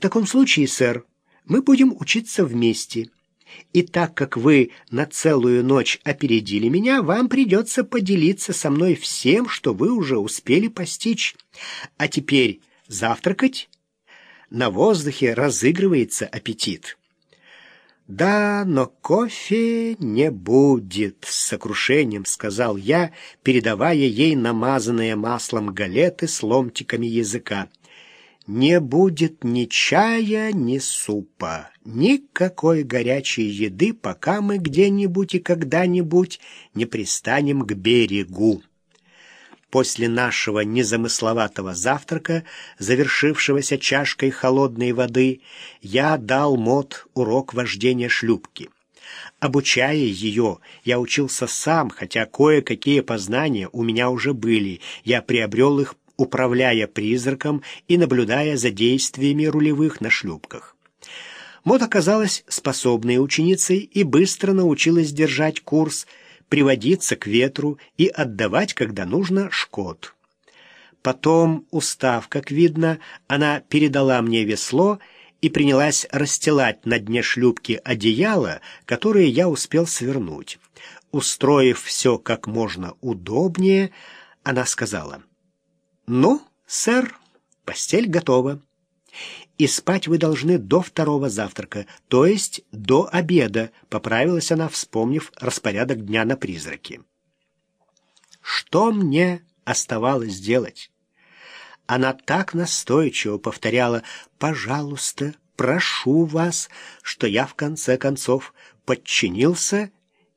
В таком случае, сэр, мы будем учиться вместе. И так как вы на целую ночь опередили меня, вам придется поделиться со мной всем, что вы уже успели постичь. А теперь завтракать. На воздухе разыгрывается аппетит. «Да, но кофе не будет», — с сокрушением сказал я, передавая ей намазанные маслом галеты с ломтиками языка. «Не будет ни чая, ни супа, никакой горячей еды, пока мы где-нибудь и когда-нибудь не пристанем к берегу». После нашего незамысловатого завтрака, завершившегося чашкой холодной воды, я дал Мот урок вождения шлюпки. Обучая ее, я учился сам, хотя кое-какие познания у меня уже были. Я приобрел их, управляя призраком и наблюдая за действиями рулевых на шлюпках. Мот оказалась способной ученицей и быстро научилась держать курс – приводиться к ветру и отдавать, когда нужно, шкот. Потом, устав, как видно, она передала мне весло и принялась расстилать на дне шлюпки одеяло, которое я успел свернуть. Устроив все как можно удобнее, она сказала, «Ну, сэр, постель готова и спать вы должны до второго завтрака, то есть до обеда», — поправилась она, вспомнив распорядок дня на призраке. Что мне оставалось делать? Она так настойчиво повторяла «пожалуйста, прошу вас», что я в конце концов подчинился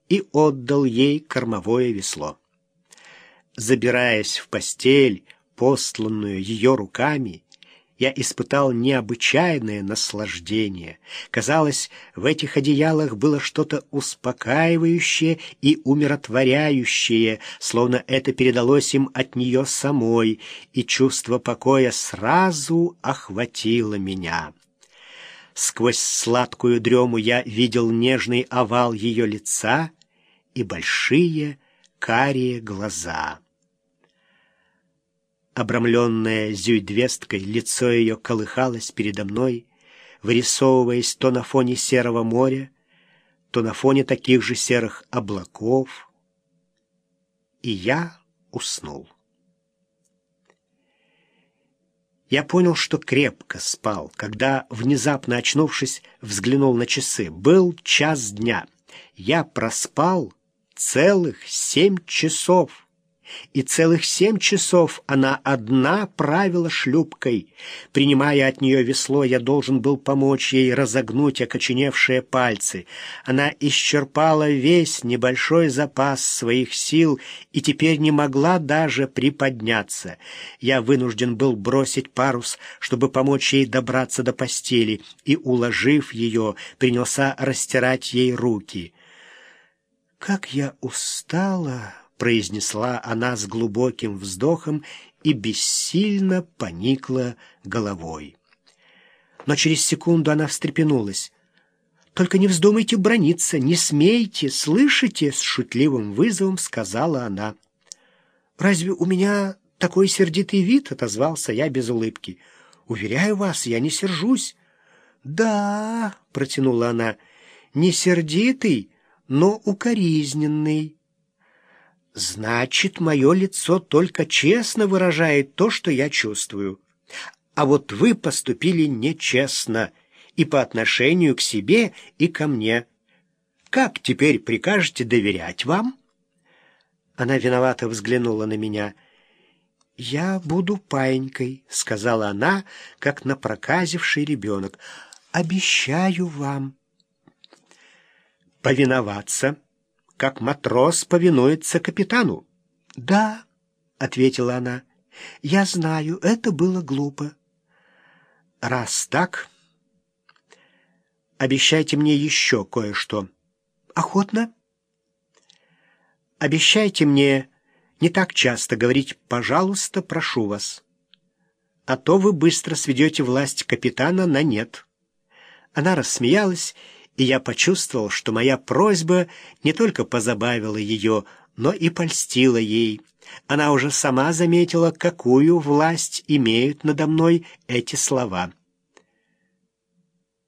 и отдал ей кормовое весло. Забираясь в постель, посланную ее руками, я испытал необычайное наслаждение. Казалось, в этих одеялах было что-то успокаивающее и умиротворяющее, словно это передалось им от нее самой, и чувство покоя сразу охватило меня. Сквозь сладкую дрему я видел нежный овал ее лица и большие карие глаза. Обрамленное зюйдвесткой, лицо ее колыхалось передо мной, вырисовываясь то на фоне серого моря, то на фоне таких же серых облаков. И я уснул. Я понял, что крепко спал, когда, внезапно очнувшись, взглянул на часы. Был час дня. Я проспал целых семь часов и целых семь часов она одна правила шлюпкой. Принимая от нее весло, я должен был помочь ей разогнуть окоченевшие пальцы. Она исчерпала весь небольшой запас своих сил и теперь не могла даже приподняться. Я вынужден был бросить парус, чтобы помочь ей добраться до постели, и, уложив ее, принялся растирать ей руки. «Как я устала!» Произнесла она с глубоким вздохом и бессильно поникла головой. Но через секунду она встрепенулась. «Только не вздумайте брониться, не смейте, слышите?» — с шутливым вызовом сказала она. «Разве у меня такой сердитый вид?» — отозвался я без улыбки. «Уверяю вас, я не сержусь». «Да», — протянула она, — «не сердитый, но укоризненный». Значит, мое лицо только честно выражает то, что я чувствую. А вот вы поступили нечестно и по отношению к себе, и ко мне. Как теперь прикажете доверять вам? Она виновато взглянула на меня. «Я буду паинькой», — сказала она, как напроказивший ребенок. «Обещаю вам». «Повиноваться?» Как матрос повинуется капитану. — Да, — ответила она, — я знаю, это было глупо. — Раз так, обещайте мне еще кое-что. — Охотно. — Обещайте мне не так часто говорить «пожалуйста, прошу вас», а то вы быстро сведете власть капитана на нет. Она рассмеялась и я почувствовал, что моя просьба не только позабавила ее, но и польстила ей. Она уже сама заметила, какую власть имеют надо мной эти слова —